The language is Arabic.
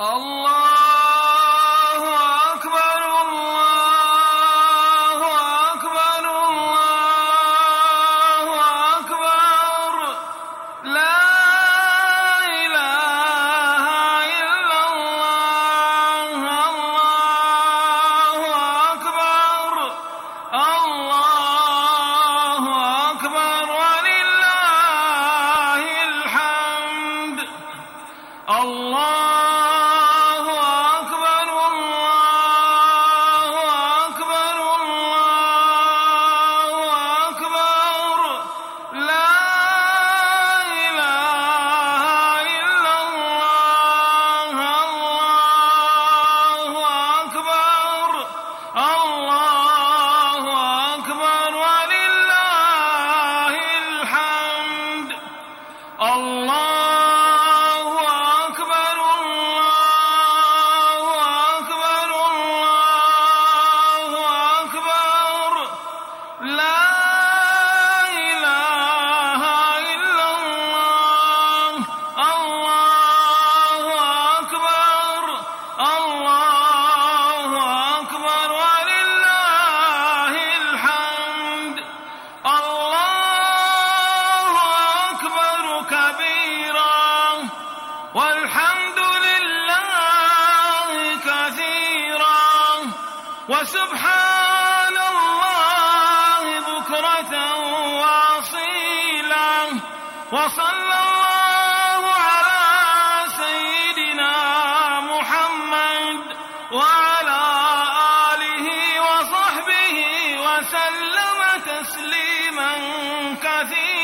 الله الله كبيرا والحمد لله كثيرا. وسبحان الله بكرة وأصيلا. وصلى الله على سيدنا محمد وعلى آله وصحبه وسلم تسليما كثيرا.